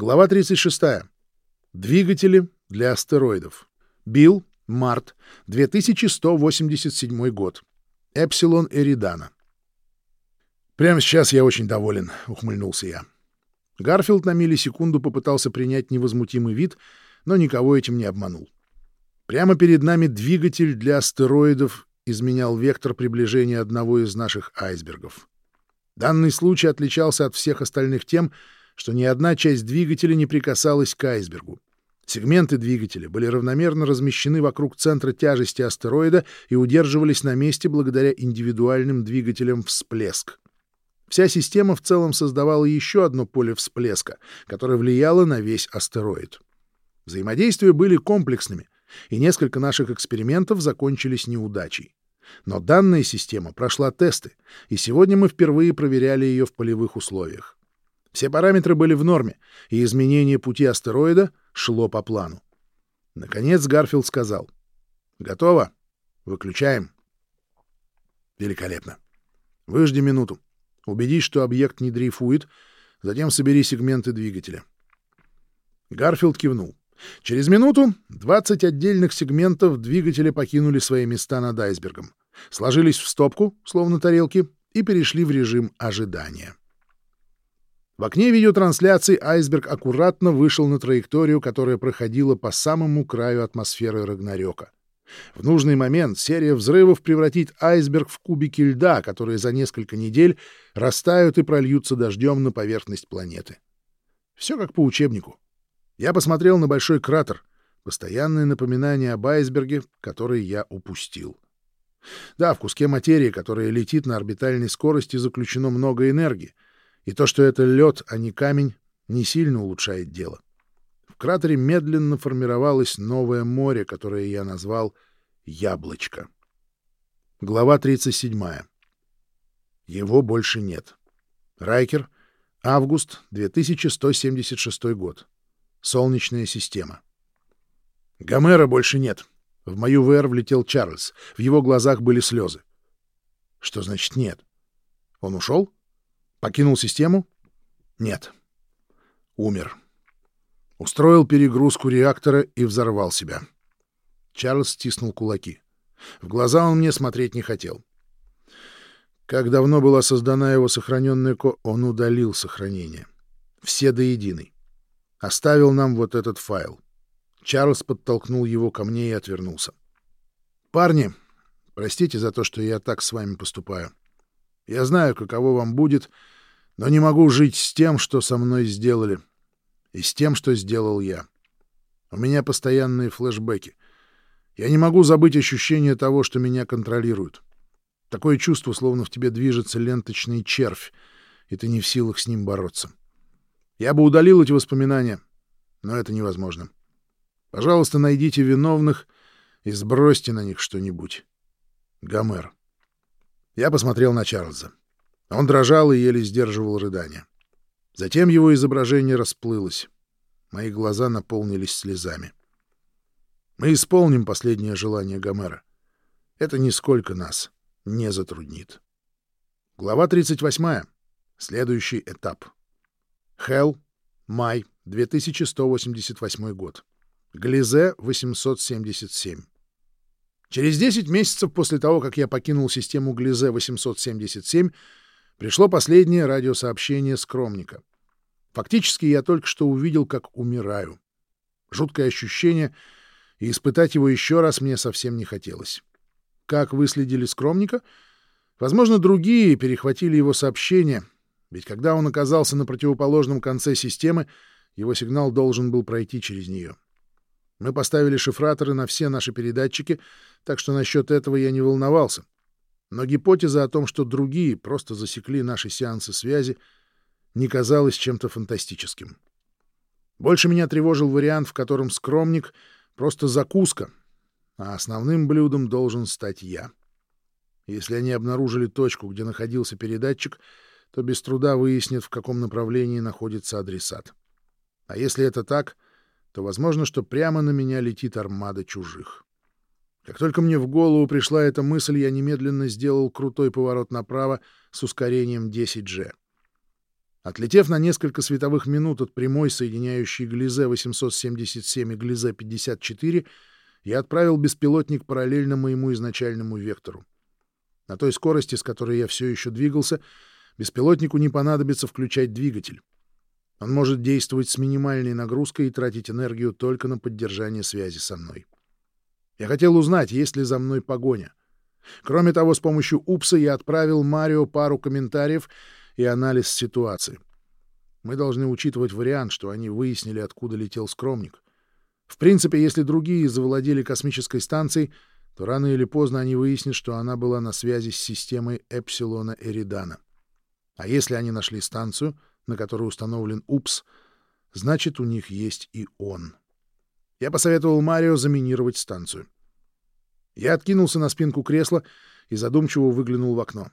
Глава 36. Двигатели для астероидов. Билл, март, 2187 год. Эпсилон Эридана. «Прямо сейчас я очень доволен», — ухмыльнулся я. Гарфилд на миллисекунду попытался принять невозмутимый вид, но никого этим не обманул. Прямо перед нами двигатель для астероидов изменял вектор приближения одного из наших айсбергов. Данный случай отличался от всех остальных тем, что ни одна часть двигателя не прикасалась к айсбергу. Сегменты двигателя были равномерно размещены вокруг центра тяжести астероида и удерживались на месте благодаря индивидуальным двигателям «Всплеск». Вся система в целом создавала еще одно поле всплеска, которое влияло на весь астероид. Взаимодействия были комплексными, и несколько наших экспериментов закончились неудачей. Но данная система прошла тесты, и сегодня мы впервые проверяли ее в полевых условиях. Все параметры были в норме, и изменение пути астероида шло по плану. Наконец Гарфилд сказал. «Готово. Выключаем». «Великолепно. Выжди минуту. Убедись, что объект не дрейфует, затем собери сегменты двигателя». Гарфилд кивнул. Через минуту 20 отдельных сегментов двигателя покинули свои места над айсбергом, сложились в стопку, словно тарелки, и перешли в режим ожидания. В окне видеотрансляции айсберг аккуратно вышел на траекторию, которая проходила по самому краю атмосферы Рагнарёка. В нужный момент серия взрывов превратит айсберг в кубики льда, которые за несколько недель растают и прольются дождем на поверхность планеты. Все как по учебнику. Я посмотрел на большой кратер, постоянное напоминание об айсберге, который я упустил. Да, в куске материи, которая летит на орбитальной скорости, заключено много энергии — и то, что это лед, а не камень, не сильно улучшает дело. В кратере медленно формировалось новое море, которое я назвал «Яблочко». Глава 37. Его больше нет. Райкер. Август 2176 год. Солнечная система. Гомера больше нет. В мою ВР влетел Чарльз. В его глазах были слезы. Что значит нет? Он ушел? Покинул систему? Нет. Умер. Устроил перегрузку реактора и взорвал себя. Чарльз стиснул кулаки. В глаза он мне смотреть не хотел. Как давно была создана его сохраненная ко... Он удалил сохранение. Все до единой. Оставил нам вот этот файл. Чарльз подтолкнул его ко мне и отвернулся. «Парни, простите за то, что я так с вами поступаю. Я знаю, каково вам будет, но не могу жить с тем, что со мной сделали, и с тем, что сделал я. У меня постоянные флешбеки. Я не могу забыть ощущение того, что меня контролируют. Такое чувство, словно в тебе движется ленточный червь, и ты не в силах с ним бороться. Я бы удалил эти воспоминания, но это невозможно. Пожалуйста, найдите виновных и сбросьте на них что-нибудь. Гомер. Я посмотрел на Чарльза. Он дрожал и еле сдерживал рыдание. Затем его изображение расплылось. Мои глаза наполнились слезами. Мы исполним последнее желание Гомера. Это нисколько нас не затруднит. Глава 38. Следующий этап. Хелл, май, 2188 год. Глизе, 877. Через 10 месяцев после того, как я покинул систему Глизе-877, пришло последнее радиосообщение скромника. Фактически я только что увидел, как умираю. Жуткое ощущение, и испытать его еще раз мне совсем не хотелось. Как выследили скромника? Возможно, другие перехватили его сообщение, ведь когда он оказался на противоположном конце системы, его сигнал должен был пройти через нее. Мы поставили шифраторы на все наши передатчики, так что насчет этого я не волновался. Но гипотеза о том, что другие просто засекли наши сеансы связи, не казалась чем-то фантастическим. Больше меня тревожил вариант, в котором скромник — просто закуска, а основным блюдом должен стать я. Если они обнаружили точку, где находился передатчик, то без труда выяснят, в каком направлении находится адресат. А если это так — то возможно, что прямо на меня летит армада чужих. Как только мне в голову пришла эта мысль, я немедленно сделал крутой поворот направо с ускорением 10G. Отлетев на несколько световых минут от прямой, соединяющей Глизе-877 и Глизе-54, я отправил беспилотник параллельно моему изначальному вектору. На той скорости, с которой я все еще двигался, беспилотнику не понадобится включать двигатель. Он может действовать с минимальной нагрузкой и тратить энергию только на поддержание связи со мной. Я хотел узнать, есть ли за мной погоня. Кроме того, с помощью УПСа я отправил Марио пару комментариев и анализ ситуации. Мы должны учитывать вариант, что они выяснили, откуда летел скромник. В принципе, если другие завладели космической станцией, то рано или поздно они выяснят, что она была на связи с системой Эпсилона Эридана. А если они нашли станцию, на которой установлен УПС, значит, у них есть и он. Я посоветовал Марио заминировать станцию. Я откинулся на спинку кресла и задумчиво выглянул в окно.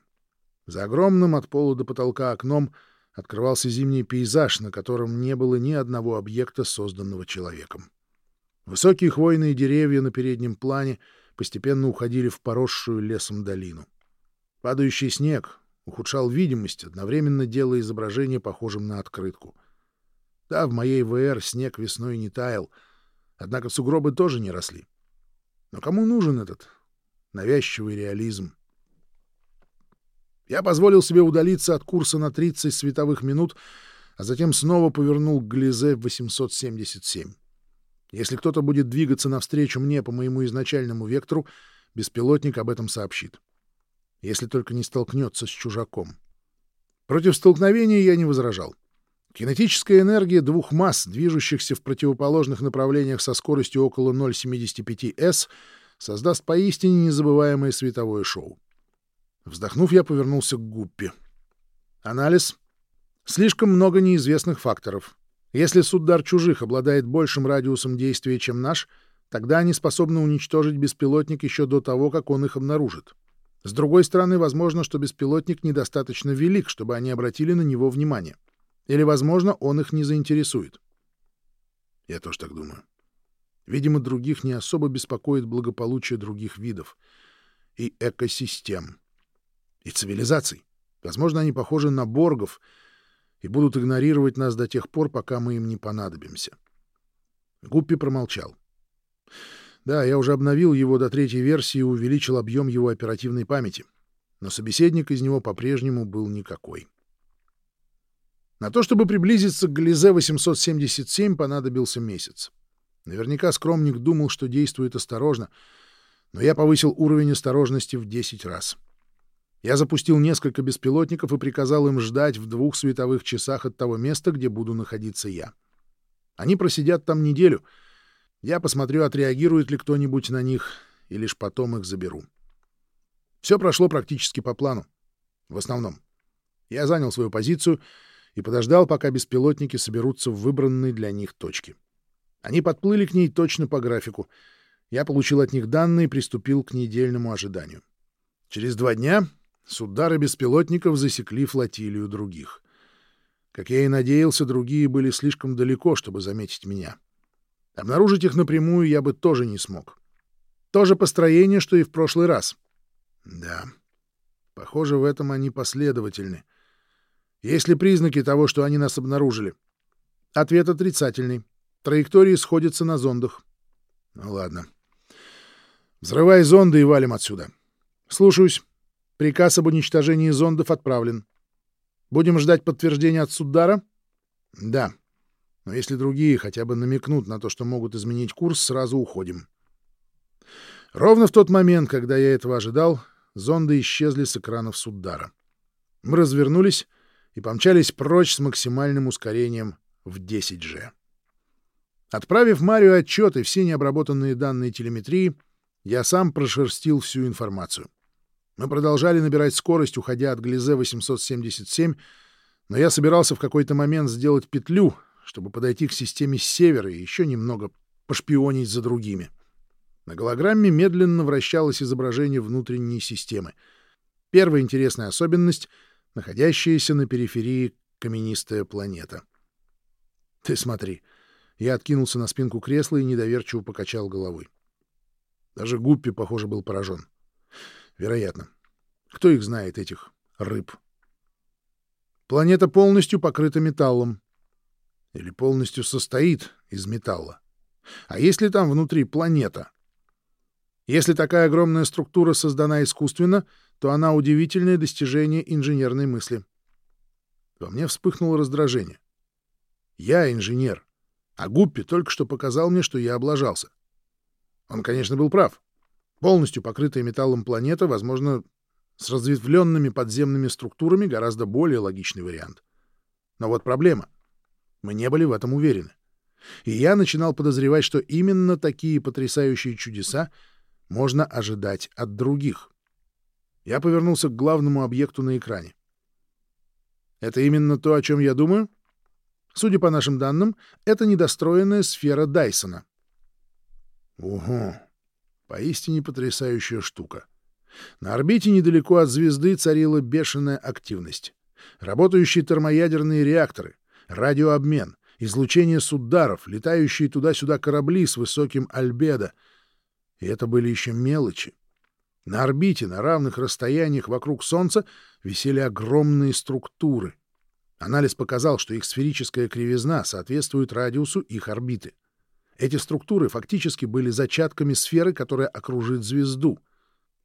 За огромным от пола до потолка окном открывался зимний пейзаж, на котором не было ни одного объекта, созданного человеком. Высокие хвойные деревья на переднем плане постепенно уходили в поросшую лесом долину. Падающий снег ухудшал видимость, одновременно делая изображение похожим на открытку. Да, в моей ВР снег весной не таял, однако сугробы тоже не росли. Но кому нужен этот навязчивый реализм? Я позволил себе удалиться от курса на 30 световых минут, а затем снова повернул к Глизе 877. Если кто-то будет двигаться навстречу мне по моему изначальному вектору, беспилотник об этом сообщит. Если только не столкнется с чужаком. Против столкновения я не возражал. Кинетическая энергия двух масс, движущихся в противоположных направлениях со скоростью около 0,75 s, создаст поистине незабываемое световое шоу. Вздохнув, я повернулся к Гуппе. Анализ. Слишком много неизвестных факторов. Если суддар чужих обладает большим радиусом действия, чем наш, тогда они способны уничтожить беспилотник еще до того, как он их обнаружит. С другой стороны, возможно, что беспилотник недостаточно велик, чтобы они обратили на него внимание. Или, возможно, он их не заинтересует. Я тоже так думаю. Видимо, других не особо беспокоит благополучие других видов и экосистем и цивилизаций. Возможно, они похожи на боргов и будут игнорировать нас до тех пор, пока мы им не понадобимся. Гуппи промолчал. Да, я уже обновил его до третьей версии и увеличил объем его оперативной памяти, но собеседник из него по-прежнему был никакой. На то, чтобы приблизиться к Гализе 877, понадобился месяц. Наверняка скромник думал, что действует осторожно, но я повысил уровень осторожности в 10 раз. Я запустил несколько беспилотников и приказал им ждать в двух световых часах от того места, где буду находиться я. Они просидят там неделю. Я посмотрю, отреагирует ли кто-нибудь на них, и лишь потом их заберу. Все прошло практически по плану. В основном. Я занял свою позицию и подождал, пока беспилотники соберутся в выбранной для них точке. Они подплыли к ней точно по графику. Я получил от них данные и приступил к недельному ожиданию. Через два дня с удара беспилотников засекли флотилию других. Как я и надеялся, другие были слишком далеко, чтобы заметить меня. Обнаружить их напрямую я бы тоже не смог. То же построение, что и в прошлый раз. Да, похоже, в этом они последовательны. Есть ли признаки того, что они нас обнаружили? Ответ отрицательный. Траектории сходятся на зондах. Ну ладно. Взрывай зонды и валим отсюда. Слушаюсь. Приказ об уничтожении зондов отправлен. Будем ждать подтверждения от Суддара? Да. Но если другие хотя бы намекнут на то, что могут изменить курс, сразу уходим. Ровно в тот момент, когда я этого ожидал, зонды исчезли с экранов Суддара. Мы развернулись и помчались прочь с максимальным ускорением в 10G. Отправив Марио отчет и все необработанные данные телеметрии, я сам прошерстил всю информацию. Мы продолжали набирать скорость, уходя от Глизе 877, но я собирался в какой-то момент сделать петлю, чтобы подойти к системе с севера и еще немного пошпионить за другими. На голограмме медленно вращалось изображение внутренней системы. Первая интересная особенность — находящаяся на периферии каменистая планета. Ты смотри. Я откинулся на спинку кресла и недоверчиво покачал головой. Даже Гуппи, похоже, был поражен. Вероятно. Кто их знает, этих рыб? Планета полностью покрыта металлом. Или полностью состоит из металла. А есть ли там внутри планета? Если такая огромная структура создана искусственно, то она удивительное достижение инженерной мысли. Во мне вспыхнуло раздражение. Я инженер, а Гуппи только что показал мне, что я облажался. Он, конечно, был прав. Полностью покрытая металлом планета, возможно, с разветвленными подземными структурами гораздо более логичный вариант. Но вот проблема. Мы не были в этом уверены. И я начинал подозревать, что именно такие потрясающие чудеса можно ожидать от других. Я повернулся к главному объекту на экране. Это именно то, о чем я думаю? Судя по нашим данным, это недостроенная сфера Дайсона. Угу. Поистине потрясающая штука. На орбите недалеко от звезды царила бешеная активность. Работающие термоядерные реакторы, радиообмен, излучение с ударов, летающие туда-сюда корабли с высоким альбедо. И это были еще мелочи. На орбите, на равных расстояниях вокруг Солнца, висели огромные структуры. Анализ показал, что их сферическая кривизна соответствует радиусу их орбиты. Эти структуры фактически были зачатками сферы, которая окружит звезду.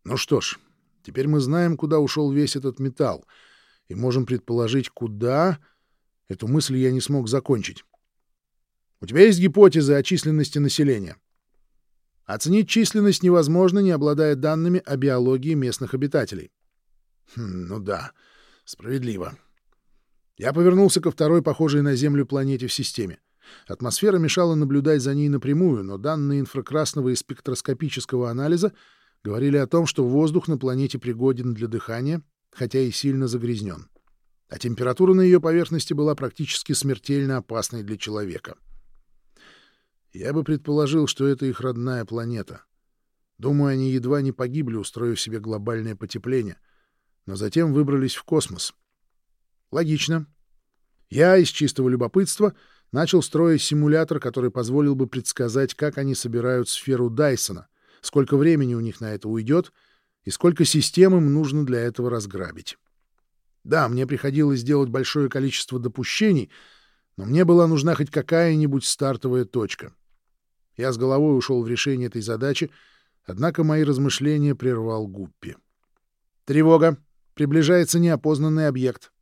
Ну что ж, теперь мы знаем, куда ушел весь этот металл, и можем предположить, куда... Эту мысль я не смог закончить. У тебя есть гипотезы о численности населения? Оценить численность невозможно, не обладая данными о биологии местных обитателей. Хм, ну да, справедливо. Я повернулся ко второй похожей на Землю планете в системе. Атмосфера мешала наблюдать за ней напрямую, но данные инфракрасного и спектроскопического анализа говорили о том, что воздух на планете пригоден для дыхания, хотя и сильно загрязнен. А температура на ее поверхности была практически смертельно опасной для человека. — я бы предположил, что это их родная планета. Думаю, они едва не погибли, устроив себе глобальное потепление, но затем выбрались в космос. Логично. Я из чистого любопытства начал строить симулятор, который позволил бы предсказать, как они собирают сферу Дайсона, сколько времени у них на это уйдет и сколько систем им нужно для этого разграбить. Да, мне приходилось делать большое количество допущений, но мне была нужна хоть какая-нибудь стартовая точка. Я с головой ушел в решение этой задачи, однако мои размышления прервал Гуппи. «Тревога! Приближается неопознанный объект».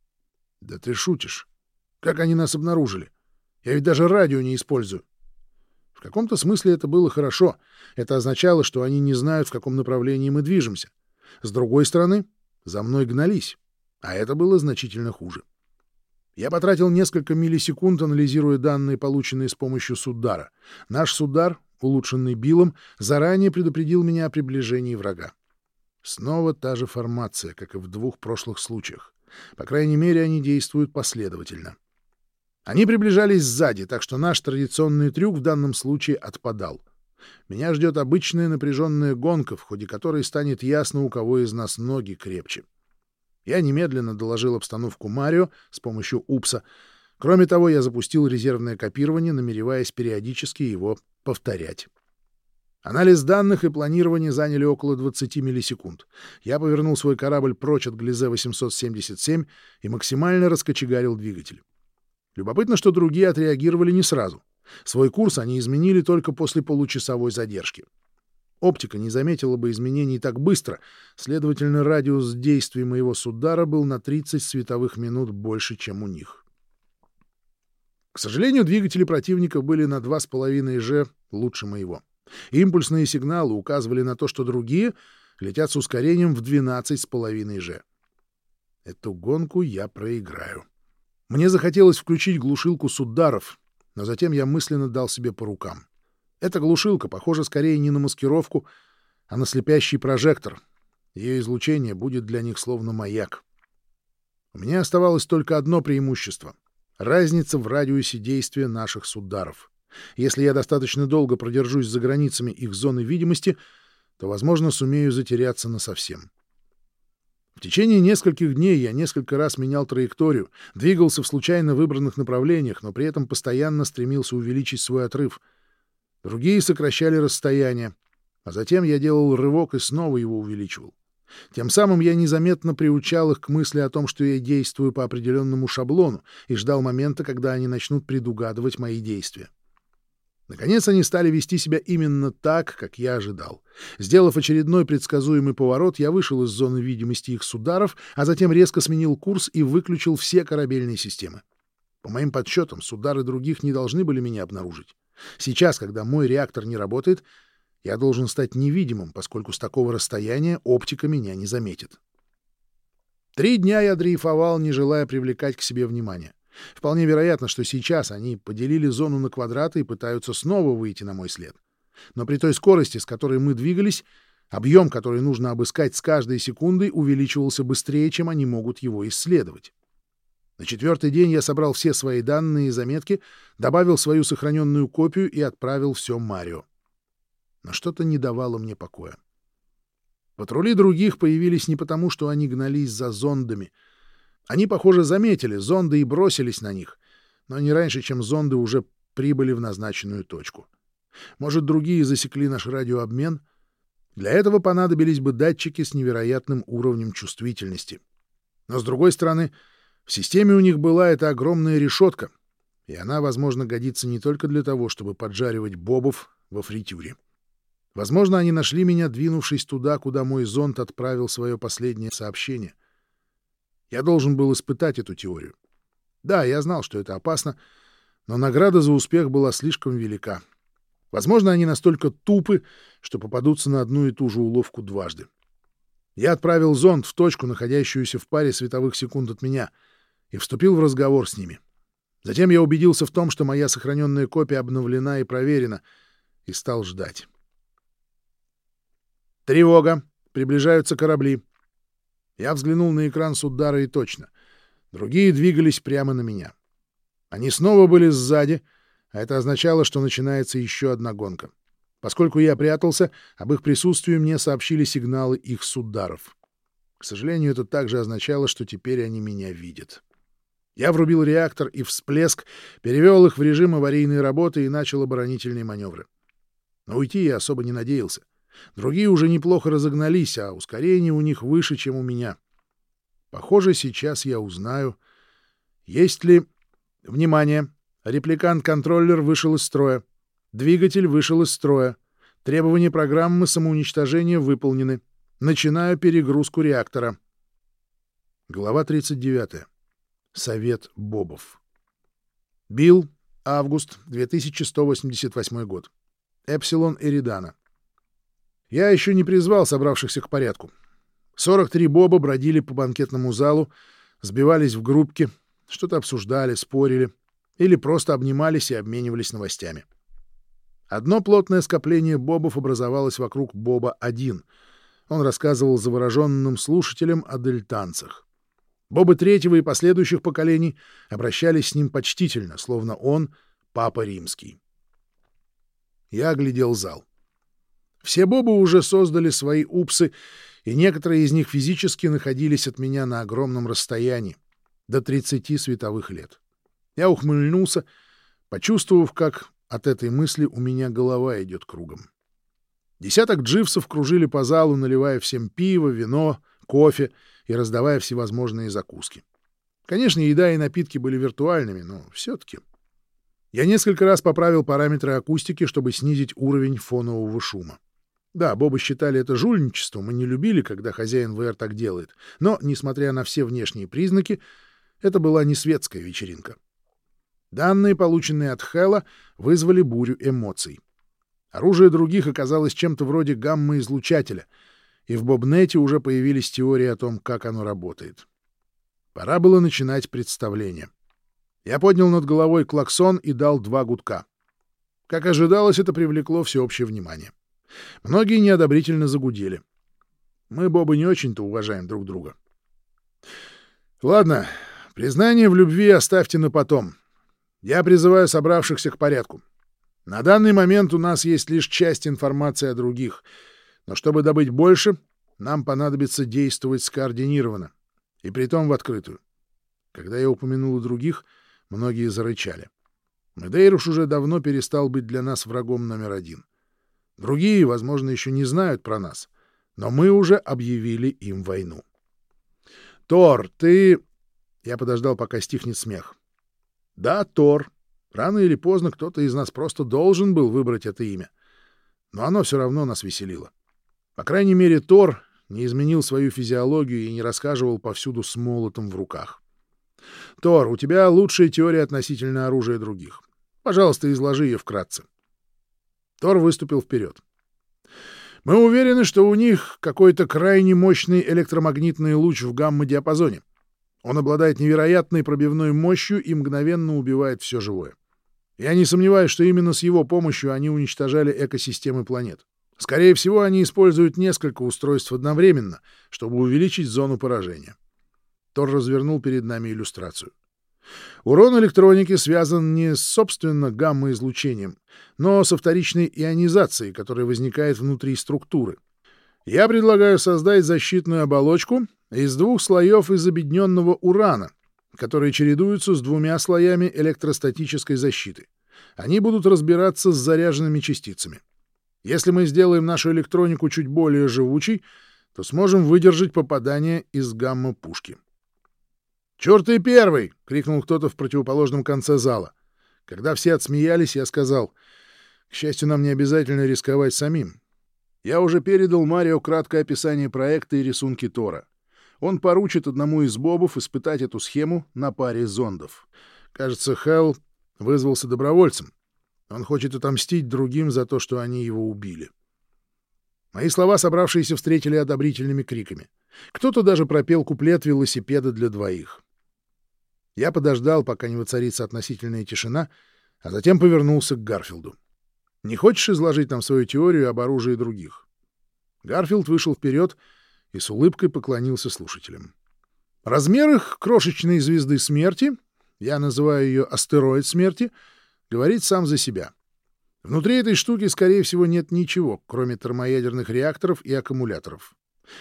«Да ты шутишь. Как они нас обнаружили? Я ведь даже радио не использую». В каком-то смысле это было хорошо. Это означало, что они не знают, в каком направлении мы движемся. С другой стороны, за мной гнались, а это было значительно хуже. Я потратил несколько миллисекунд, анализируя данные, полученные с помощью Судара. Наш Судар, улучшенный Биллом, заранее предупредил меня о приближении врага. Снова та же формация, как и в двух прошлых случаях. По крайней мере, они действуют последовательно. Они приближались сзади, так что наш традиционный трюк в данном случае отпадал. Меня ждет обычная напряженная гонка, в ходе которой станет ясно, у кого из нас ноги крепче. Я немедленно доложил обстановку Марио с помощью УПСа. Кроме того, я запустил резервное копирование, намереваясь периодически его повторять. Анализ данных и планирование заняли около 20 миллисекунд. Я повернул свой корабль прочь от Глизе-877 и максимально раскочегарил двигатель. Любопытно, что другие отреагировали не сразу. Свой курс они изменили только после получасовой задержки. Оптика не заметила бы изменений так быстро, следовательно, радиус действия моего судара был на 30 световых минут больше, чем у них. К сожалению, двигатели противника были на 2,5 G лучше моего. Импульсные сигналы указывали на то, что другие летят с ускорением в 12,5 G. Эту гонку я проиграю. Мне захотелось включить глушилку с ударов, но затем я мысленно дал себе по рукам. Эта глушилка похожа скорее не на маскировку, а на слепящий прожектор. Ее излучение будет для них словно маяк. У меня оставалось только одно преимущество — разница в радиусе действия наших сударов. Если я достаточно долго продержусь за границами их зоны видимости, то, возможно, сумею затеряться насовсем. В течение нескольких дней я несколько раз менял траекторию, двигался в случайно выбранных направлениях, но при этом постоянно стремился увеличить свой отрыв — Другие сокращали расстояние, а затем я делал рывок и снова его увеличивал. Тем самым я незаметно приучал их к мысли о том, что я действую по определенному шаблону, и ждал момента, когда они начнут предугадывать мои действия. Наконец они стали вести себя именно так, как я ожидал. Сделав очередной предсказуемый поворот, я вышел из зоны видимости их сударов, а затем резко сменил курс и выключил все корабельные системы. По моим подсчетам, судары других не должны были меня обнаружить. Сейчас, когда мой реактор не работает, я должен стать невидимым, поскольку с такого расстояния оптика меня не заметит. Три дня я дрейфовал, не желая привлекать к себе внимание. Вполне вероятно, что сейчас они поделили зону на квадраты и пытаются снова выйти на мой след. Но при той скорости, с которой мы двигались, объем, который нужно обыскать с каждой секундой, увеличивался быстрее, чем они могут его исследовать. На четвертый день я собрал все свои данные и заметки, добавил свою сохраненную копию и отправил все Марио. Но что-то не давало мне покоя. Патрули других появились не потому, что они гнались за зондами — они, похоже, заметили зонды и бросились на них, но не раньше, чем зонды уже прибыли в назначенную точку. Может, другие засекли наш радиообмен? Для этого понадобились бы датчики с невероятным уровнем чувствительности. Но, с другой стороны, в системе у них была эта огромная решетка, и она, возможно, годится не только для того, чтобы поджаривать бобов во фритюре. Возможно, они нашли меня, двинувшись туда, куда мой зонд отправил свое последнее сообщение. Я должен был испытать эту теорию. Да, я знал, что это опасно, но награда за успех была слишком велика. Возможно, они настолько тупы, что попадутся на одну и ту же уловку дважды. Я отправил зонд в точку, находящуюся в паре световых секунд от меня, и вступил в разговор с ними. Затем я убедился в том, что моя сохраненная копия обновлена и проверена, и стал ждать. «Тревога! Приближаются корабли!» Я взглянул на экран с удара и точно. Другие двигались прямо на меня. Они снова были сзади, а это означало, что начинается еще одна гонка. Поскольку я прятался, об их присутствии мне сообщили сигналы их сударов. К сожалению, это также означало, что теперь они меня видят. Я врубил реактор и всплеск, перевел их в режим аварийной работы и начал оборонительные маневры. Но уйти я особо не надеялся. Другие уже неплохо разогнались, а ускорение у них выше, чем у меня. Похоже, сейчас я узнаю, есть ли... Внимание! Репликант-контроллер вышел из строя. Двигатель вышел из строя. Требования программы самоуничтожения выполнены. Начинаю перегрузку реактора. Глава 39. Совет Бобов. Билл, август, 2188 год. Эпсилон Эридана. Я еще не призвал собравшихся к порядку. 43 боба бродили по банкетному залу, сбивались в группки, что-то обсуждали, спорили или просто обнимались и обменивались новостями. Одно плотное скопление бобов образовалось вокруг Боба-1. Он рассказывал завороженным слушателям о дельтанцах. Бобы третьего и последующих поколений обращались с ним почтительно, словно он — папа римский. Я оглядел зал. Все бобы уже создали свои упсы, и некоторые из них физически находились от меня на огромном расстоянии, до 30 световых лет. Я ухмыльнулся, почувствовав, как от этой мысли у меня голова идет кругом. Десяток дживсов кружили по залу, наливая всем пиво, вино, кофе и раздавая всевозможные закуски. Конечно, еда и напитки были виртуальными, но все-таки... Я несколько раз поправил параметры акустики, чтобы снизить уровень фонового шума. Да, Бобы считали это жульничеством и не любили, когда хозяин ВР так делает. Но, несмотря на все внешние признаки, это была не светская вечеринка. Данные, полученные от Хэлла, вызвали бурю эмоций. Оружие других оказалось чем-то вроде гамма-излучателя, и в Бобнете уже появились теории о том, как оно работает. Пора было начинать представление. Я поднял над головой клаксон и дал два гудка. Как ожидалось, это привлекло всеобщее внимание. Многие неодобрительно загудели. Мы, Боба, не очень-то уважаем друг друга. Ладно, признание в любви оставьте на потом. Я призываю собравшихся к порядку. На данный момент у нас есть лишь часть информации о других, но чтобы добыть больше, нам понадобится действовать скоординированно, и притом в открытую. Когда я упомянул о других, многие зарычали. Медейруш уже давно перестал быть для нас врагом номер один. Другие, возможно, еще не знают про нас, Но мы уже объявили им войну. «Тор, ты...» Я подождал, пока стихнет смех. «Да, Тор. Рано или поздно кто-то из нас просто должен был выбрать это имя. Но оно все равно нас веселило. По крайней мере, Тор не изменил свою физиологию и не расхаживал повсюду с молотом в руках. Тор, у тебя лучшая теория относительно оружия других. Пожалуйста, изложи ее вкратце. Тор выступил вперед. Мы уверены, что у них какой-то крайне мощный электромагнитный луч в гамма-диапазоне. Он обладает невероятной пробивной мощью и мгновенно убивает все живое. Я не сомневаюсь, что именно с его помощью они уничтожали экосистемы планет. Скорее всего, они используют несколько устройств одновременно, чтобы увеличить зону поражения. Тор развернул перед нами иллюстрацию. Урон электроники связан не с, собственно, гамма-излучением, но со вторичной ионизацией, которая возникает внутри структуры. Я предлагаю создать защитную оболочку из двух слоев из объединенного урана, которые чередуются с двумя слоями электростатической защиты. Они будут разбираться с заряженными частицами. Если мы сделаем нашу электронику чуть более живучей, то сможем выдержать попадание из гамма-пушки. «Чёрт ты первый!» — крикнул кто-то в противоположном конце зала. Когда все отсмеялись, я сказал, «К счастью, нам не обязательно рисковать самим. Я уже передал Марио краткое описание проекта и рисунки Тора. Он поручит одному из бобов испытать эту схему на паре зондов. Кажется, Хелл вызвался добровольцем. Он хочет отомстить другим за то, что они его убили. Мои слова собравшиеся встретили одобрительными криками. Кто-то даже пропел куплет велосипеда для двоих. Я подождал, пока не воцарится относительная тишина, а затем повернулся к Гарфилду. «Не хочешь изложить нам свою теорию об оружии других?» Гарфилд вышел вперед и с улыбкой поклонился слушателям. Размер их крошечной звезды смерти, я называю ее астероид смерти — говорит сам за себя. Внутри этой штуки, скорее всего, нет ничего, кроме термоядерных реакторов и аккумуляторов.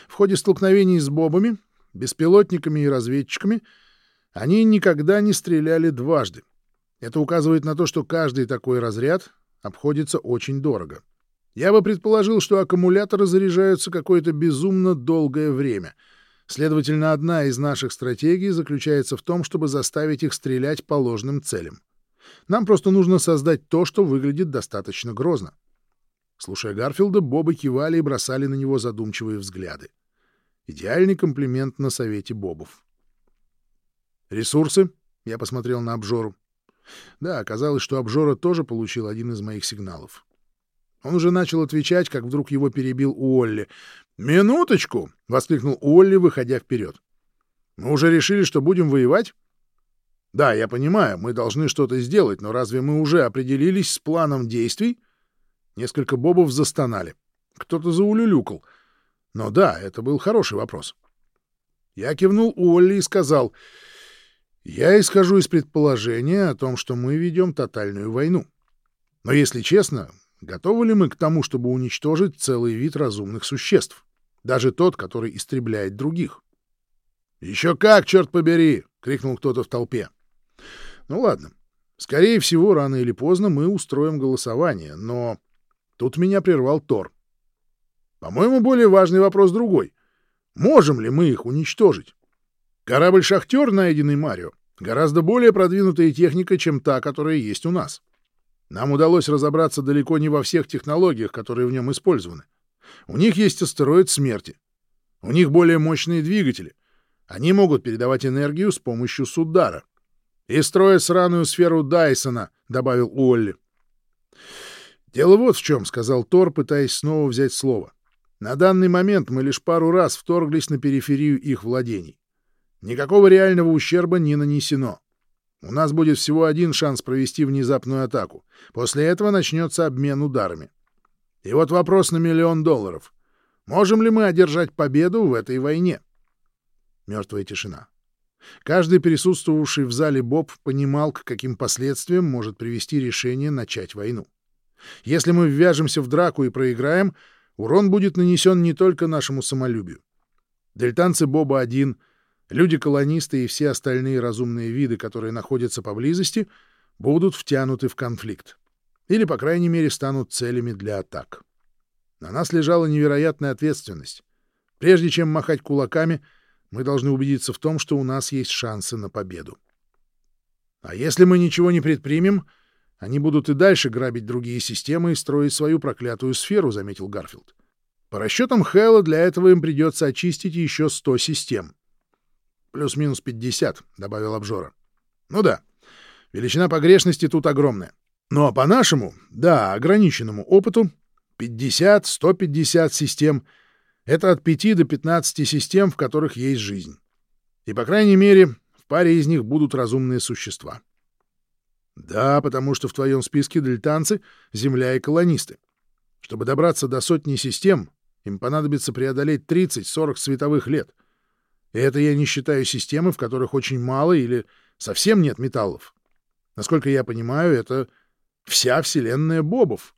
В ходе столкновений с бобами, беспилотниками и разведчиками они никогда не стреляли дважды. Это указывает на то, что каждый такой разряд обходится очень дорого. Я бы предположил, что аккумуляторы заряжаются какое-то безумно долгое время. Следовательно, одна из наших стратегий заключается в том, чтобы заставить их стрелять по ложным целям. Нам просто нужно создать то, что выглядит достаточно грозно. Слушая Гарфилда, Бобы кивали и бросали на него задумчивые взгляды. Идеальный комплимент на совете Бобов. «Ресурсы?» — я посмотрел на обжору. Да, оказалось, что обжора тоже получил один из моих сигналов. Он уже начал отвечать, как вдруг его перебил Уолли. «Минуточку!» — воскликнул Уолли, выходя вперед. «Мы уже решили, что будем воевать?» Да, я понимаю, мы должны что-то сделать, но разве мы уже определились с планом действий? Несколько бобов застонали. Кто-то заулюлюкал. Но да, это был хороший вопрос. Я кивнул Уолли и сказал, «Я исхожу из предположения о том, что мы ведем тотальную войну. Но, если честно, готовы ли мы к тому, чтобы уничтожить целый вид разумных существ? Даже тот, который истребляет других?» «Еще как, черт побери!» — крикнул кто-то в толпе. Ну ладно. Скорее всего, рано или поздно мы устроим голосование, но... Тут меня прервал Тор. По-моему, более важный вопрос другой. Можем ли мы их уничтожить? Корабль-шахтер, найденный Марио, гораздо более продвинутая техника, чем та, которая есть у нас. Нам удалось разобраться далеко не во всех технологиях, которые в нем использованы. У них есть астероид смерти. У них более мощные двигатели. Они могут передавать энергию с помощью судара. «И строя сраную сферу Дайсона», — добавил Уолли. «Дело вот в чем», — сказал Тор, пытаясь снова взять слово. «На данный момент мы лишь пару раз вторглись на периферию их владений. Никакого реального ущерба не нанесено. У нас будет всего один шанс провести внезапную атаку. После этого начнется обмен ударами. И вот вопрос на миллион долларов. Можем ли мы одержать победу в этой войне?» Мертвая тишина. Каждый присутствовавший в зале Боб понимал, к каким последствиям может привести решение начать войну. Если мы ввяжемся в драку и проиграем, урон будет нанесен не только нашему самолюбию. Дельтанцы Боба-1, люди-колонисты и все остальные разумные виды, которые находятся поблизости, будут втянуты в конфликт. Или, по крайней мере, станут целями для атак. На нас лежала невероятная ответственность. Прежде чем махать кулаками, мы должны убедиться в том, что у нас есть шансы на победу. А если мы ничего не предпримем, они будут и дальше грабить другие системы и строить свою проклятую сферу, — заметил Гарфилд. По расчетам Хэлла, для этого им придется очистить еще 100 систем. Плюс-минус 50, — добавил обжора. Ну да, величина погрешности тут огромная. Ну а по нашему, да, ограниченному опыту, 50-150 систем — это от 5 до 15 систем, в которых есть жизнь. И, по крайней мере, в паре из них будут разумные существа. Да, потому что в твоем списке дельтанцы — Земля и колонисты. Чтобы добраться до сотни систем, им понадобится преодолеть 30-40 световых лет. И это я не считаю системы, в которых очень мало или совсем нет металлов. Насколько я понимаю, это вся вселенная бобов.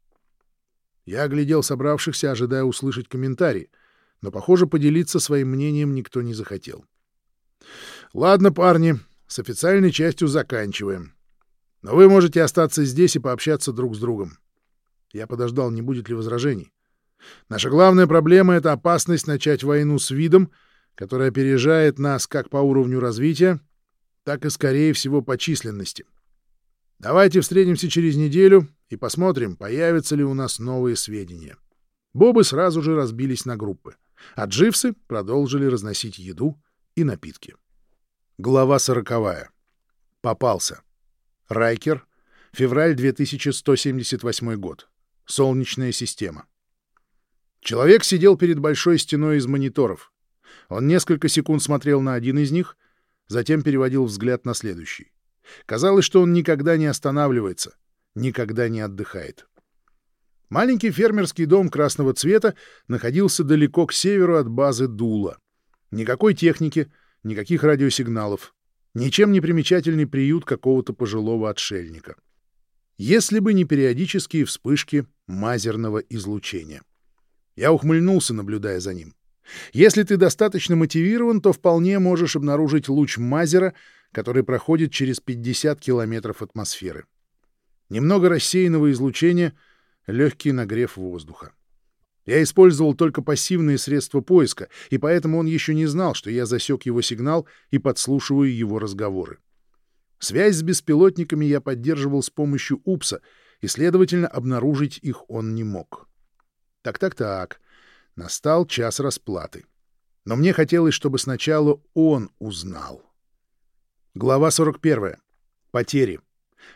Я оглядел собравшихся, ожидая услышать комментарии, но, похоже, поделиться своим мнением никто не захотел. Ладно, парни, с официальной частью заканчиваем. Но вы можете остаться здесь и пообщаться друг с другом. Я подождал, не будет ли возражений. Наша главная проблема — это опасность начать войну с видом, который опережает нас как по уровню развития, так и, скорее всего, по численности. Давайте встретимся через неделю и посмотрим, появятся ли у нас новые сведения. Бобы сразу же разбились на группы, а дживсы продолжили разносить еду и напитки. Глава сороковая. Попался. Райкер. Февраль 2178 год. Солнечная система. Человек сидел перед большой стеной из мониторов. Он несколько секунд смотрел на один из них, затем переводил взгляд на следующий. Казалось, что он никогда не останавливается, никогда не отдыхает. Маленький фермерский дом красного цвета находился далеко к северу от базы Дула. Никакой техники, никаких радиосигналов, ничем не примечательный приют какого-то пожилого отшельника. Если бы не периодические вспышки мазерного излучения. Я ухмыльнулся, наблюдая за ним. Если ты достаточно мотивирован, то вполне можешь обнаружить луч мазера, который проходит через 50 километров атмосферы. Немного рассеянного излучения, легкий нагрев воздуха. Я использовал только пассивные средства поиска, и поэтому он еще не знал, что я засек его сигнал и подслушиваю его разговоры. Связь с беспилотниками я поддерживал с помощью УПСа, и, следовательно, обнаружить их он не мог. Так-так-так. Настал час расплаты. Но мне хотелось, чтобы сначала он узнал. Глава 41. Потери.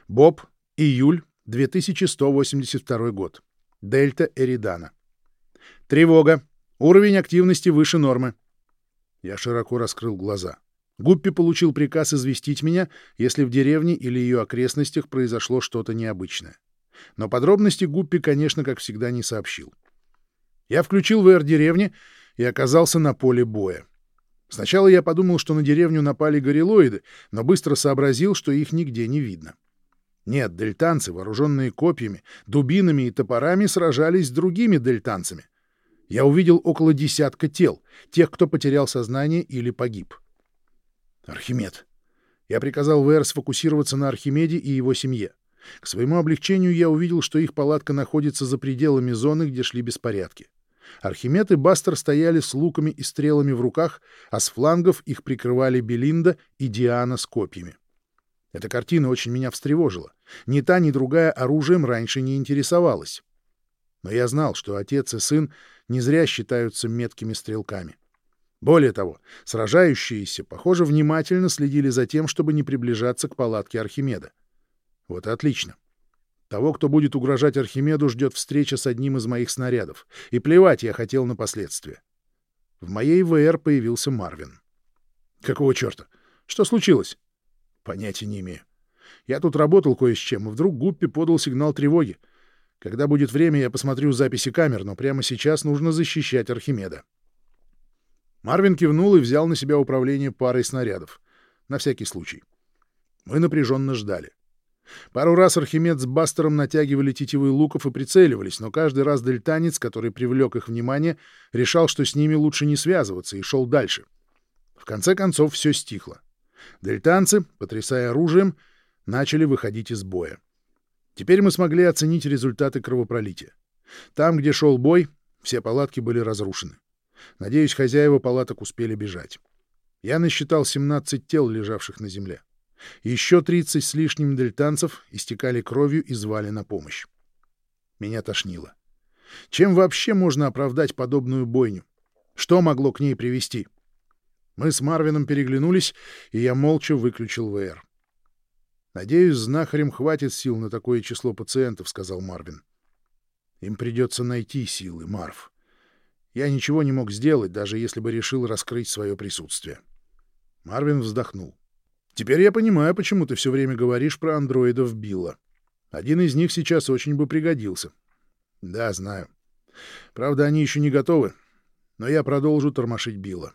Боб. Июль. 2182 год. Дельта Эридана. Тревога. Уровень активности выше нормы. Я широко раскрыл глаза. Гуппи получил приказ известить меня, если в деревне или ее окрестностях произошло что-то необычное. Но подробности Гуппи, конечно, как всегда, не сообщил. Я включил ВР деревни и оказался на поле боя. Сначала я подумал, что на деревню напали горилоиды, но быстро сообразил, что их нигде не видно. Нет, дельтанцы, вооруженные копьями, дубинами и топорами, сражались с другими дельтанцами. Я увидел около десятка тел, тех, кто потерял сознание или погиб. Архимед. Я приказал ВР сфокусироваться на Архимеде и его семье. К своему облегчению я увидел, что их палатка находится за пределами зоны, где шли беспорядки. Архимед и Бастер стояли с луками и стрелами в руках, а с флангов их прикрывали Белинда и Диана с копьями. Эта картина очень меня встревожила. Ни та, ни другая оружием раньше не интересовалась. Но я знал, что отец и сын не зря считаются меткими стрелками. Более того, сражающиеся, похоже, внимательно следили за тем, чтобы не приближаться к палатке Архимеда. Вот и отлично. Того, кто будет угрожать Архимеду, ждет встреча с одним из моих снарядов. И плевать я хотел на последствия. В моей ВР появился Марвин. Какого черта? Что случилось? Понятия не имею. Я тут работал кое с чем, и вдруг Гуппи подал сигнал тревоги. Когда будет время, я посмотрю записи камер, но прямо сейчас нужно защищать Архимеда. Марвин кивнул и взял на себя управление парой снарядов. На всякий случай. Мы напряженно ждали. Пару раз Архимед с Бастером натягивали тетивы луков и прицеливались, но каждый раз дельтанец, который привлек их внимание, решал, что с ними лучше не связываться, и шел дальше. В конце концов все стихло. Дельтанцы, потрясая оружием, начали выходить из боя. Теперь мы смогли оценить результаты кровопролития. Там, где шел бой, все палатки были разрушены. Надеюсь, хозяева палаток успели бежать. Я насчитал 17 тел, лежавших на земле. Еще 30 с лишним дельтанцев истекали кровью и звали на помощь. Меня тошнило. Чем вообще можно оправдать подобную бойню? Что могло к ней привести? Мы с Марвином переглянулись, и я молча выключил ВР. «Надеюсь, знахарям хватит сил на такое число пациентов», — сказал Марвин. «Им придется найти силы, Марв. Я ничего не мог сделать, даже если бы решил раскрыть свое присутствие». Марвин вздохнул. «Теперь я понимаю, почему ты все время говоришь про андроидов Билла. Один из них сейчас очень бы пригодился». «Да, знаю. Правда, они еще не готовы, но я продолжу тормошить Билла».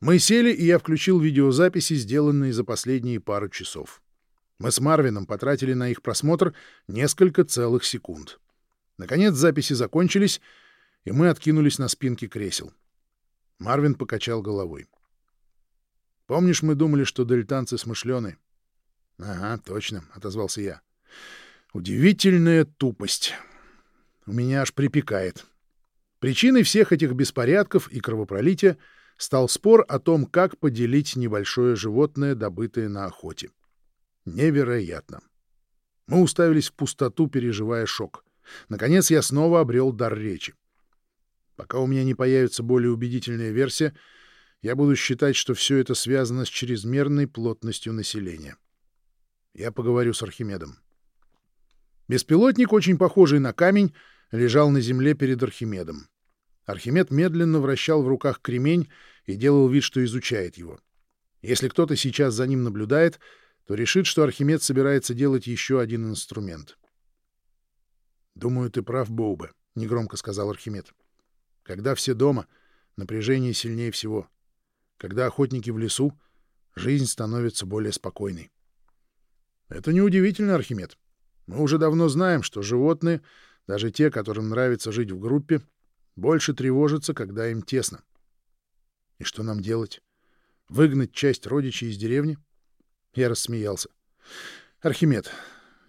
Мы сели, и я включил видеозаписи, сделанные за последние пару часов. Мы с Марвином потратили на их просмотр несколько целых секунд. Наконец записи закончились, и мы откинулись на спинки кресел. Марвин покачал головой. «Помнишь, мы думали, что дельтанцы смышленые?» «Ага, точно», — отозвался я. «Удивительная тупость. У меня аж припекает. Причиной всех этих беспорядков и кровопролития стал спор о том, как поделить небольшое животное, добытое на охоте. Невероятно. Мы уставились в пустоту, переживая шок. Наконец я снова обрел дар речи. Пока у меня не появится более убедительная версия, я буду считать, что все это связано с чрезмерной плотностью населения. Я поговорю с Архимедом. Беспилотник, очень похожий на камень, лежал на земле перед Архимедом. Архимед медленно вращал в руках кремень и делал вид, что изучает его. Если кто-то сейчас за ним наблюдает — то решит, что Архимед собирается делать еще один инструмент. «Думаю, ты прав, Боуба», — негромко сказал Архимед. «Когда все дома, напряжение сильнее всего. Когда охотники в лесу, жизнь становится более спокойной». «Это неудивительно, Архимед. Мы уже давно знаем, что животные, даже те, которым нравится жить в группе, больше тревожатся, когда им тесно. И что нам делать? Выгнать часть родичей из деревни?» Я рассмеялся. «Архимед,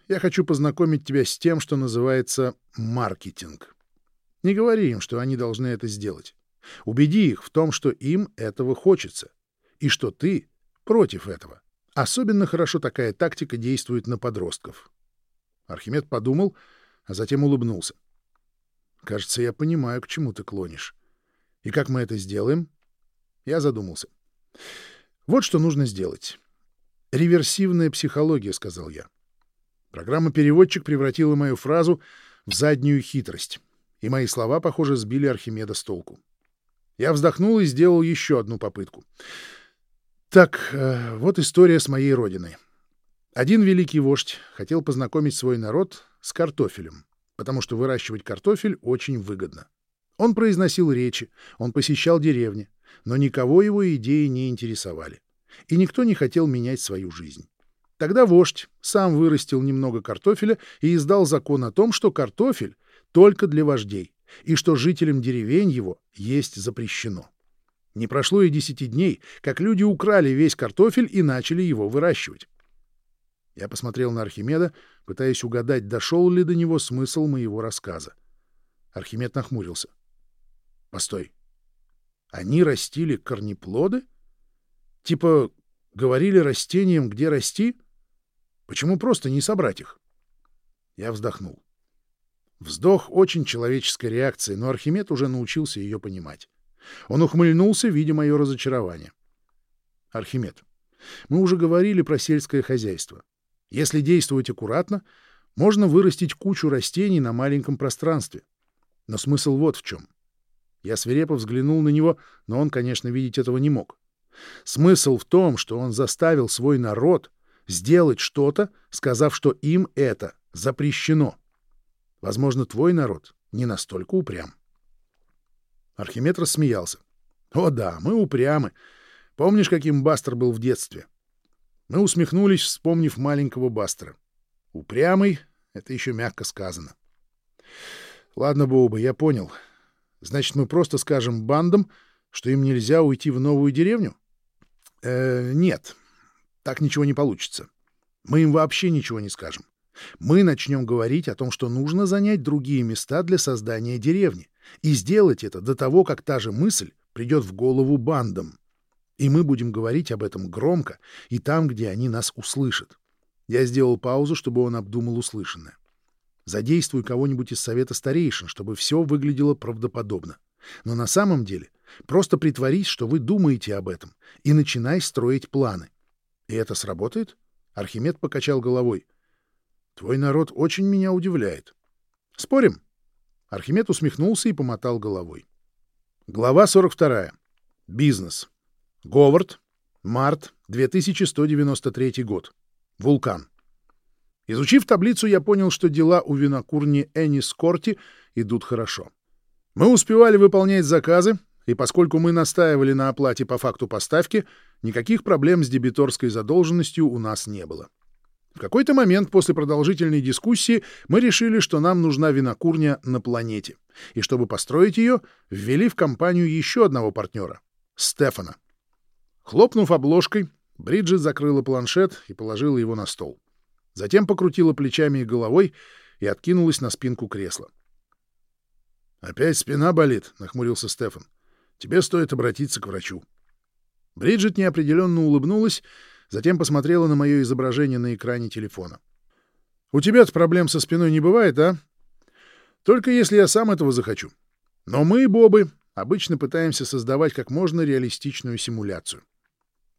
я хочу познакомить тебя с тем, что называется маркетинг. Не говори им, что они должны это сделать. Убеди их в том, что им этого хочется, и что ты против этого. Особенно хорошо такая тактика действует на подростков». Архимед подумал, а затем улыбнулся. «Кажется, я понимаю, к чему ты клонишь. И как мы это сделаем?» Я задумался. «Вот что нужно сделать». «Реверсивная психология», — сказал я. Программа-переводчик превратила мою фразу в заднюю хитрость, и мои слова, похоже, сбили Архимеда с толку. Я вздохнул и сделал еще одну попытку. Так, э, вот история с моей родиной. Один великий вождь хотел познакомить свой народ с картофелем, потому что выращивать картофель очень выгодно. Он произносил речи, он посещал деревни, но никого его идеи не интересовали и никто не хотел менять свою жизнь. Тогда вождь сам вырастил немного картофеля и издал закон о том, что картофель только для вождей, и что жителям деревень его есть запрещено. Не прошло и десяти дней, как люди украли весь картофель и начали его выращивать. Я посмотрел на Архимеда, пытаясь угадать, дошел ли до него смысл моего рассказа. Архимед нахмурился. — Постой. Они растили корнеплоды? — Типа говорили растениям, где расти? Почему просто не собрать их? Я вздохнул. Вздох — очень человеческая реакция, но Архимед уже научился ее понимать. Он ухмыльнулся, видя мое разочарование. Архимед, мы уже говорили про сельское хозяйство. Если действовать аккуратно, можно вырастить кучу растений на маленьком пространстве. Но смысл вот в чем. Я свирепо взглянул на него, но он, конечно, видеть этого не мог. Смысл в том, что он заставил свой народ сделать что-то, сказав, что им это запрещено. Возможно, твой народ не настолько упрям. Архимед рассмеялся. «О да, мы упрямы. Помнишь, каким Бастер был в детстве?» Мы усмехнулись, вспомнив маленького Бастера. «Упрямый — это еще мягко сказано». «Ладно, Боуба, я понял. Значит, мы просто скажем бандам, что им нельзя уйти в новую деревню?» Э, нет, так ничего не получится. Мы им вообще ничего не скажем. Мы начнем говорить о том, что нужно занять другие места для создания деревни, И сделать это до того, как та же мысль придет в голову бандам. И мы будем говорить об этом громко и там, где они нас услышат. Я сделал паузу, чтобы он обдумал услышанное. Задействуй кого-нибудь из совета старейшин, чтобы все выглядело правдоподобно. Но на самом деле просто притворись, что вы думаете об этом, и начинай строить планы. И это сработает? Архимед покачал головой. Твой народ очень меня удивляет. Спорим? Архимед усмехнулся и помотал головой. Глава 42. Бизнес. Говард. Март. 2193 год. Вулкан. Изучив таблицу, я понял, что дела у винокурни Энни Скорти идут хорошо. Мы успевали выполнять заказы, и поскольку мы настаивали на оплате по факту поставки, никаких проблем с дебиторской задолженностью у нас не было. В какой-то момент после продолжительной дискуссии мы решили, что нам нужна винокурня на планете, и чтобы построить ее, ввели в компанию еще одного партнера — Стефана. Хлопнув обложкой, Бриджит закрыла планшет и положила его на стол. Затем покрутила плечами и головой и откинулась на спинку кресла. «Опять спина болит», — нахмурился Стефан. «Тебе стоит обратиться к врачу». Бриджит неопределенно улыбнулась, затем посмотрела на мое изображение на экране телефона. «У тебя-то проблем со спиной не бывает, а? Только если я сам этого захочу. Но мы, Бобы, обычно пытаемся создавать как можно реалистичную симуляцию.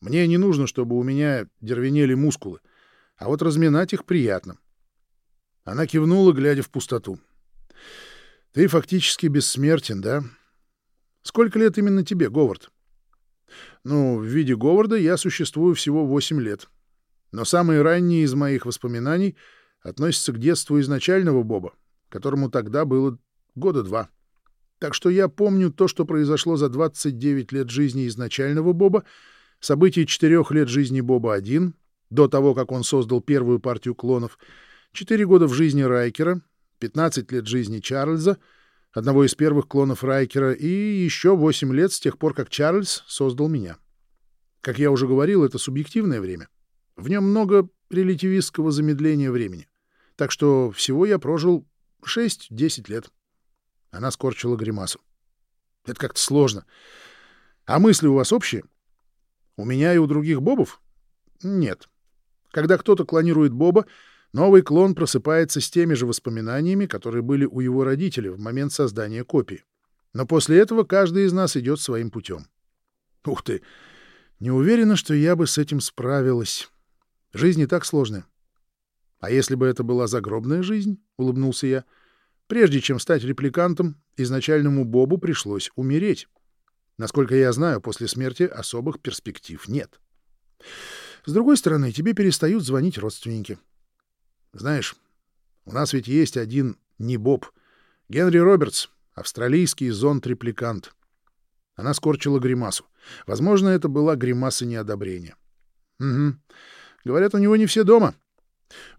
Мне не нужно, чтобы у меня дервенели мускулы, а вот разминать их приятно». Она кивнула, глядя в пустоту. «Ты фактически бессмертен, да? Сколько лет именно тебе, Говард?» Ну, в виде Говарда я существую всего 8 лет. Но самые ранние из моих воспоминаний относятся к детству изначального Боба, которому тогда было года два. Так что я помню то, что произошло за 29 лет жизни изначального Боба, события четырех лет жизни Боба-1, до того, как он создал первую партию клонов, 4 года в жизни Райкера, 15 лет жизни Чарльза — одного из первых клонов Райкера, и еще 8 лет с тех пор, как Чарльз создал меня. Как я уже говорил, это субъективное время. В нем много релятивистского замедления времени. Так что всего я прожил 6-10 лет. Она скорчила гримасу. Это как-то сложно. А мысли у вас общие? У меня и у других бобов? Нет. Когда кто-то клонирует боба, Новый клон просыпается с теми же воспоминаниями, которые были у его родителей в момент создания копии. Но после этого каждый из нас идет своим путем. Ух ты! Не уверена, что я бы с этим справилась. Жизнь не так сложная. А если бы это была загробная жизнь, — улыбнулся я, — прежде чем стать репликантом, изначальному Бобу пришлось умереть. Насколько я знаю, после смерти особых перспектив нет. С другой стороны, тебе перестают звонить родственники. — знаешь, у нас ведь есть один не Боб. Генри Робертс, австралийский зонт-репликант. Она скорчила гримасу. Возможно, это была гримаса неодобрения. Угу. Говорят, у него не все дома.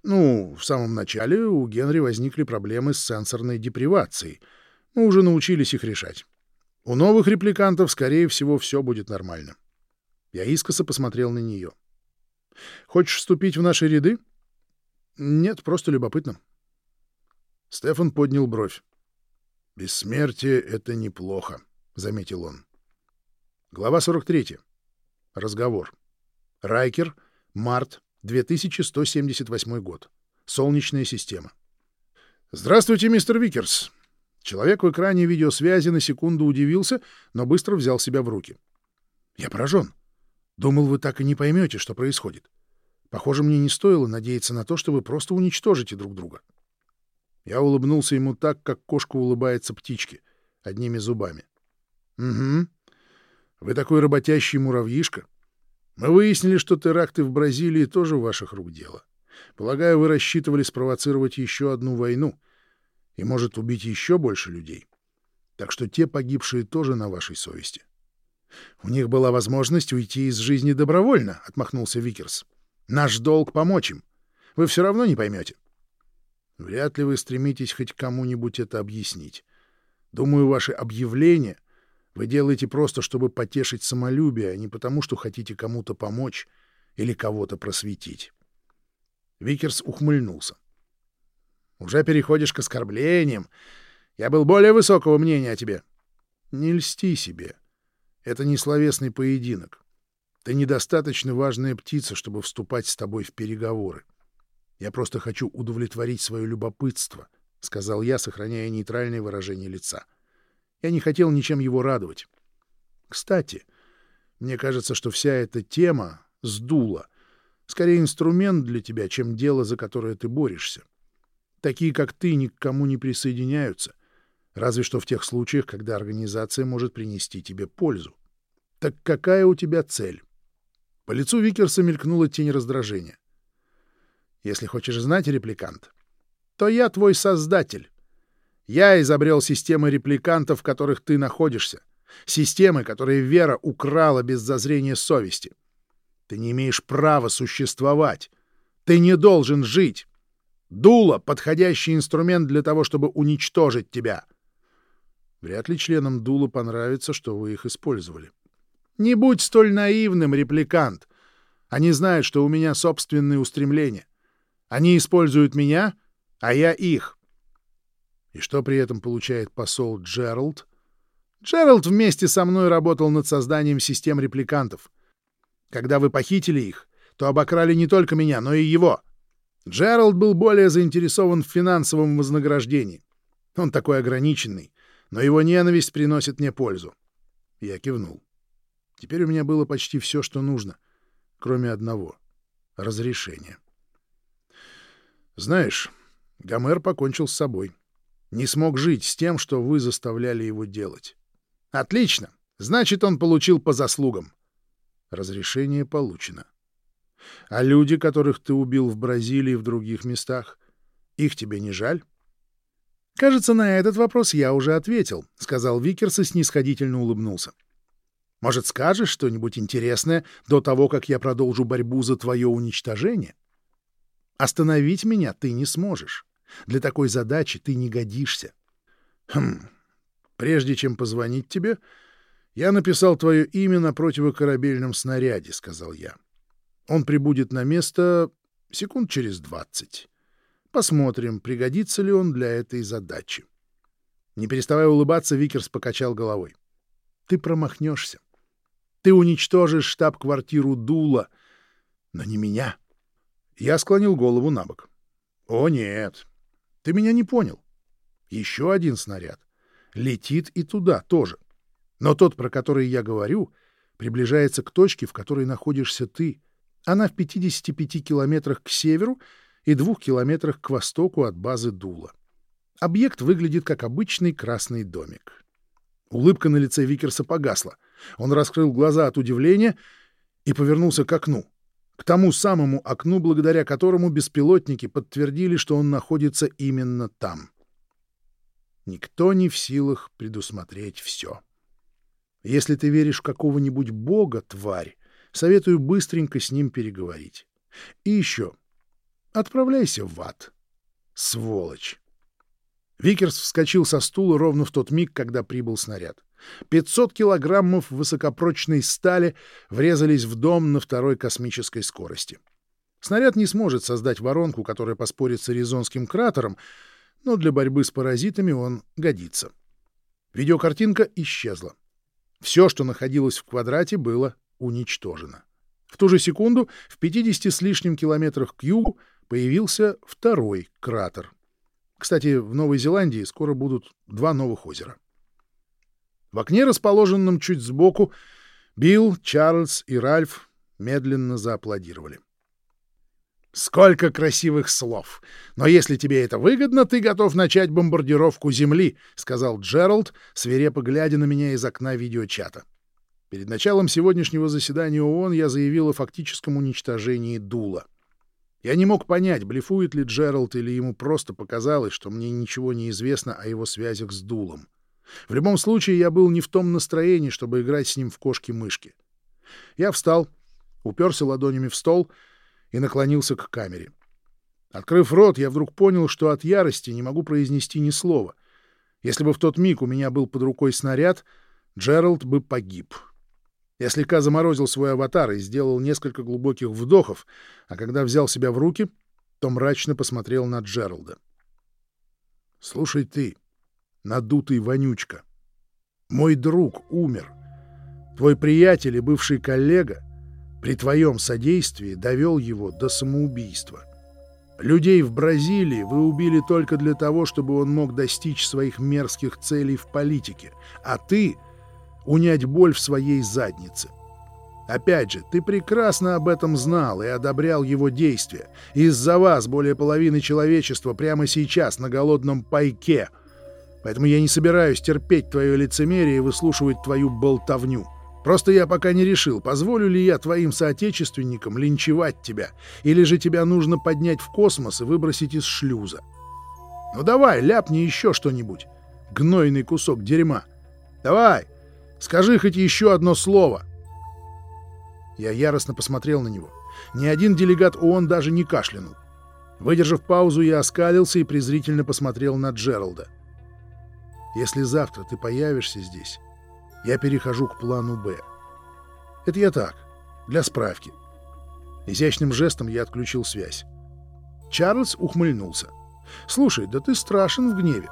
Ну, в самом начале у Генри возникли проблемы с сенсорной депривацией. Мы уже научились их решать. У новых репликантов, скорее всего, все будет нормально. Я искоса посмотрел на нее. «Хочешь вступить в наши ряды?» Нет, просто любопытно. Стефан поднял бровь. «Бессмертие — это неплохо», — заметил он. Глава 43. Разговор. Райкер, март, 2178 год. Солнечная система. «Здравствуйте, мистер Викерс». Человек в экране видеосвязи на секунду удивился, но быстро взял себя в руки. «Я поражен. Думал, вы так и не поймете, что происходит. Похоже, мне не стоило надеяться на то, что вы просто уничтожите друг друга. Я улыбнулся ему так, как кошка улыбается птичке, одними зубами. — Угу. Вы такой работящий муравьишка. Мы выяснили, что теракты в Бразилии тоже в ваших рук дело. Полагаю, вы рассчитывали спровоцировать еще одну войну и, может, убить еще больше людей. Так что те погибшие тоже на вашей совести. — У них была возможность уйти из жизни добровольно, — отмахнулся Викерс. — Наш долг — помочь им. Вы все равно не поймете. Вряд ли вы стремитесь хоть кому-нибудь это объяснить. Думаю, ваши объявления вы делаете просто, чтобы потешить самолюбие, а не потому, что хотите кому-то помочь или кого-то просветить. Викерс ухмыльнулся. «Уже переходишь к оскорблениям. Я был более высокого мнения о тебе. Не льсти себе. Это не словесный поединок. Ты недостаточно важная птица, чтобы вступать с тобой в переговоры. Я просто хочу удовлетворить свое любопытство, — сказал я, сохраняя нейтральное выражение лица. Я не хотел ничем его радовать. Кстати, мне кажется, что вся эта тема сдула. Скорее инструмент для тебя, чем дело, за которое ты борешься. Такие, как ты, ни к кому не присоединяются, разве что в тех случаях, когда организация может принести тебе пользу. Так какая у тебя цель? По лицу Викерса мелькнула тень раздражения. Если хочешь знать, репликант, то я твой создатель. Я изобрел системы репликантов, в которых ты находишься. Системы, которые Вера украла без зазрения совести. Ты не имеешь права существовать. Ты не должен жить. Дуло — подходящий инструмент для того, чтобы уничтожить тебя. Вряд ли членам Дула понравится, что вы их использовали. Не будь столь наивным, репликант. Они знают, что у меня собственные устремления. Они используют меня, а я их. И что при этом получает посол Джеральд? Джеральд вместе со мной работал над созданием систем репликантов. Когда вы похитили их, то обокрали не только меня, но и его. Джеральд был более заинтересован в финансовом вознаграждении. Он такой ограниченный, но его ненависть приносит мне пользу. Я кивнул. Теперь у меня было почти все, что нужно, кроме одного — разрешения. Знаешь, Гомер покончил с собой. Не смог жить с тем, что вы заставляли его делать. Отлично. Значит, он получил по заслугам. Разрешение получено. А люди, которых ты убил в Бразилии и в других местах, их тебе не жаль? Кажется, на этот вопрос я уже ответил, сказал Викерс и снисходительно улыбнулся. Может, скажешь что-нибудь интересное до того, как я продолжу борьбу за твое уничтожение? Остановить меня ты не сможешь. Для такой задачи ты не годишься. Хм, Прежде чем позвонить тебе, я написал твое имя на противокорабельном снаряде, — сказал я. Он прибудет на место секунд через двадцать. Посмотрим, пригодится ли он для этой задачи. Не переставая улыбаться, Викерс покачал головой. Ты промахнешься. Ты уничтожишь штаб-квартиру Дула, но не меня. Я склонил голову на бок. О, нет. Ты меня не понял. Еще один снаряд летит и туда тоже. Но тот, про который я говорю, приближается к точке, в которой находишься ты. Она в 55 километрах к северу и двух километрах к востоку от базы Дула. Объект выглядит как обычный красный домик. Улыбка на лице Викерса погасла. Он раскрыл глаза от удивления и повернулся к окну. К тому самому окну, благодаря которому беспилотники подтвердили, что он находится именно там. Никто не в силах предусмотреть все. Если ты веришь в какого-нибудь бога, тварь, советую быстренько с ним переговорить. И еще. Отправляйся в ад. Сволочь. Викерс вскочил со стула ровно в тот миг, когда прибыл снаряд. 500 килограммов высокопрочной стали врезались в дом на второй космической скорости. Снаряд не сможет создать воронку, которая поспорит с Аризонским кратером, но для борьбы с паразитами он годится. Видеокартинка исчезла. Все, что находилось в квадрате, было уничтожено. В ту же секунду в 50 с лишним километрах к югу появился второй кратер. Кстати, в Новой Зеландии скоро будут два новых озера. В окне, расположенном чуть сбоку, Билл, Чарльз и Ральф медленно зааплодировали. Сколько красивых слов! Но если тебе это выгодно, ты готов начать бомбардировку Земли, — сказал Джеральд, свирепо глядя на меня из окна видеочата. Перед началом сегодняшнего заседания ООН я заявил о фактическом уничтожении Дула. Я не мог понять, блефует ли Джеральд или ему просто показалось, что мне ничего не известно о его связях с Дулом. В любом случае, я был не в том настроении, чтобы играть с ним в кошки-мышки. Я встал, уперся ладонями в стол — и наклонился к камере. Открыв рот, я вдруг понял, что от ярости не могу произнести ни слова. Если бы в тот миг у меня был под рукой снаряд, Джеральд бы погиб. Я слегка заморозил свой аватар и сделал несколько глубоких вдохов, а когда взял себя в руки, то мрачно посмотрел на Джералда. «Слушай ты, надутый вонючка. Мой друг умер. Твой приятель и бывший коллега при твоем содействии довел его до самоубийства. Людей в Бразилии вы убили только для того, чтобы он мог достичь своих мерзких целей в политике, а ты — унять боль в своей заднице. Опять же, ты прекрасно об этом знал и одобрял его действия. Из-за вас более половины человечества прямо сейчас на голодном пайке. Поэтому я не собираюсь терпеть твое лицемерие и выслушивать твою болтовню. Просто я пока не решил, позволю ли я твоим соотечественникам линчевать тебя, или же тебя нужно поднять в космос и выбросить из шлюза. Ну давай, ляпни еще что-нибудь. Гнойный кусок дерьма. Давай, скажи хоть еще одно слово. Я яростно посмотрел на него. Ни один делегат ООН даже не кашлянул. Выдержав паузу, я оскалился и презрительно посмотрел на Джералда. «Если завтра ты появишься здесь, я перехожу к плану «Б». Это я так, для справки. Изящным жестом я отключил связь. Чарльз ухмыльнулся. «Слушай, да ты страшен в гневе».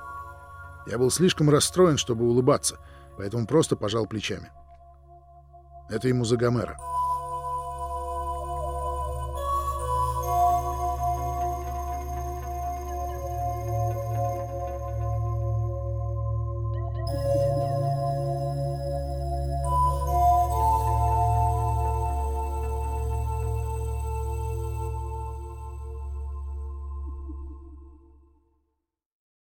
Я был слишком расстроен, чтобы улыбаться, поэтому просто пожал плечами. Это ему за Гомера.